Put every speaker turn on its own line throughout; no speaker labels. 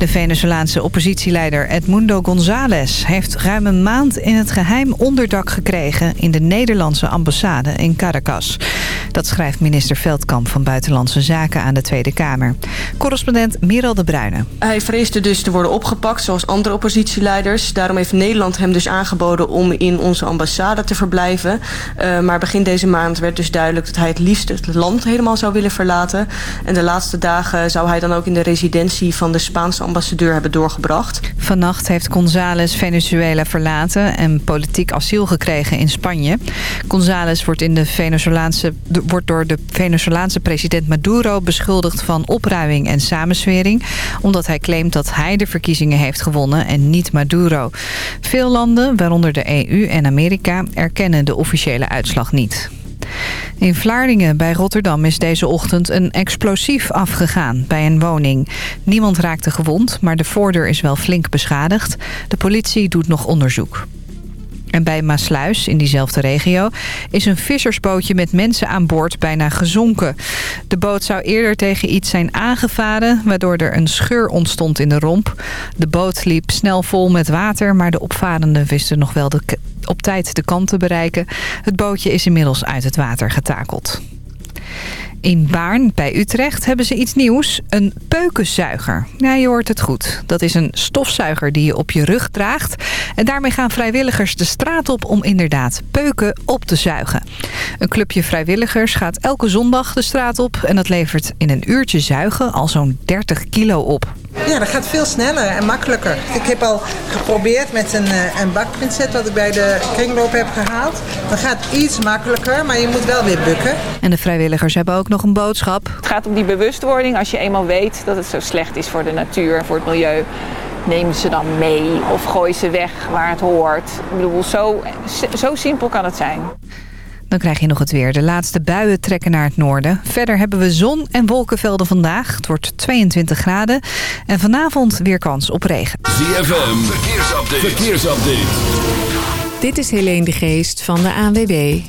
De Venezolaanse oppositieleider Edmundo González heeft ruim een maand in het geheim onderdak gekregen in de Nederlandse ambassade in Caracas. Dat schrijft minister Veldkamp van Buitenlandse Zaken aan de Tweede Kamer. Correspondent Miral de Bruyne.
Hij vreesde dus te worden opgepakt zoals andere oppositieleiders. Daarom heeft Nederland hem dus aangeboden om in onze ambassade te verblijven. Uh, maar begin deze maand werd dus duidelijk dat hij het liefst het land helemaal zou willen verlaten. En de laatste dagen zou hij dan ook in de residentie van de Spaanse ambassadeur hebben doorgebracht.
Vannacht heeft González Venezuela verlaten en politiek asiel gekregen in Spanje. González wordt, in de Venezolaanse, wordt door de Venezolaanse president Maduro beschuldigd van opruiming en samenswering. Omdat hij claimt dat hij de verkiezingen heeft gewonnen en niet Maduro. Veel landen, waaronder de EU en Amerika, erkennen de officiële uitslag niet. In Vlaardingen bij Rotterdam is deze ochtend een explosief afgegaan bij een woning. Niemand raakte gewond, maar de voordeur is wel flink beschadigd. De politie doet nog onderzoek. En bij Maasluis, in diezelfde regio, is een vissersbootje met mensen aan boord bijna gezonken. De boot zou eerder tegen iets zijn aangevaren, waardoor er een scheur ontstond in de romp. De boot liep snel vol met water, maar de opvarenden wisten nog wel de, op tijd de kant te bereiken. Het bootje is inmiddels uit het water getakeld. In Baarn bij Utrecht hebben ze iets nieuws. Een peukenzuiger. Ja, je hoort het goed. Dat is een stofzuiger die je op je rug draagt. En daarmee gaan vrijwilligers de straat op om inderdaad peuken op te zuigen. Een clubje vrijwilligers gaat elke zondag de straat op. En dat levert in een uurtje zuigen al zo'n 30 kilo op.
Ja, dat gaat veel sneller en makkelijker. Ik heb al geprobeerd met een, eh, een bakpincet wat ik bij de kringloop heb gehaald. Dat gaat iets makkelijker, maar je moet wel weer bukken.
En de vrijwilligers hebben ook nog een boodschap.
Het gaat om die bewustwording. Als je eenmaal weet dat het zo slecht is voor de natuur en voor het milieu... neem ze dan mee of gooi ze weg waar het hoort. Ik bedoel, zo, zo simpel kan het zijn.
Dan krijg je nog het weer. De laatste buien trekken naar het noorden. Verder hebben we zon en wolkenvelden vandaag. Het wordt 22 graden. En vanavond weer kans op regen.
ZFM, verkeersupdate. verkeersupdate.
Dit is Helene de Geest van de ANWB.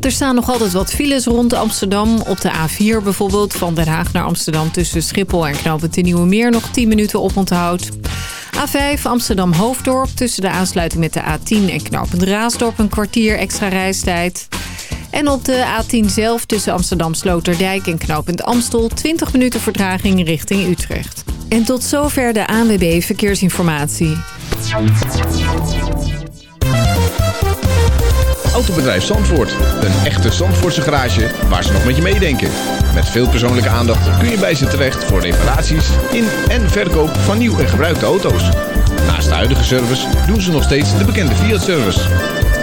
Er staan nog altijd wat files rond Amsterdam. Op de A4 bijvoorbeeld, van Den Haag naar Amsterdam... tussen Schiphol en Knoopend de Nieuwe Meer nog 10 minuten op onthoud. A5 Amsterdam-Hoofddorp tussen de aansluiting met de A10 en Knoopend Raasdorp... een kwartier extra reistijd. En op de A10 zelf tussen Amsterdam Sloterdijk en knooppunt Amstel... 20 minuten vertraging richting Utrecht. En tot zover de ANWB Verkeersinformatie.
Autobedrijf Zandvoort. Een echte Zandvoortse garage waar ze nog met je meedenken. Met veel persoonlijke aandacht kun je bij ze terecht voor reparaties in en verkoop van nieuw en gebruikte auto's. Naast de huidige service doen ze nog steeds de bekende Fiat-service.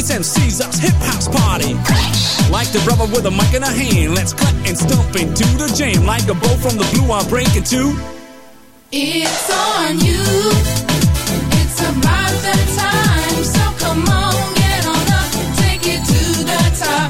It's MC's us hip house party. Like the brother with a mic in a hand, let's cut and stomp into the jam. Like a bow from the blue, I'm breaking two.
It's on you. It's about that time. So come on, get on up, take it to the top.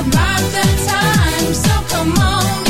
about the time, so come on.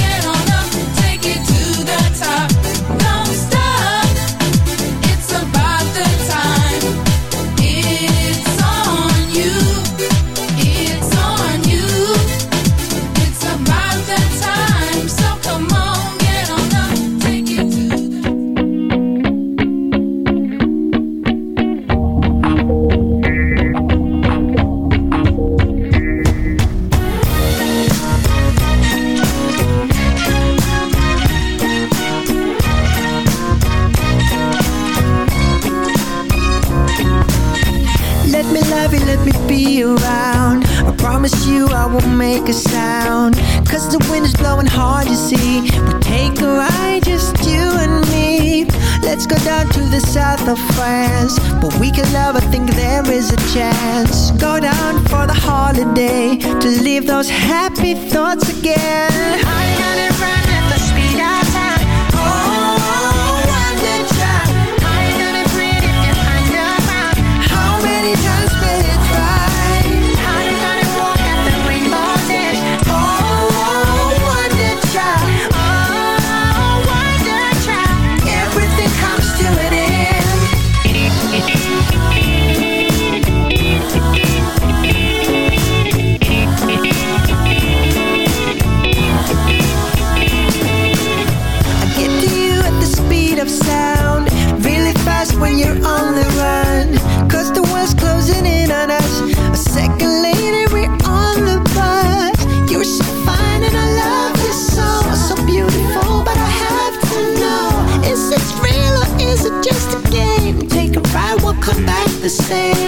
go down to the south of France. But we can never think there is a chance. Go down for the holiday to leave those happy thoughts again.
say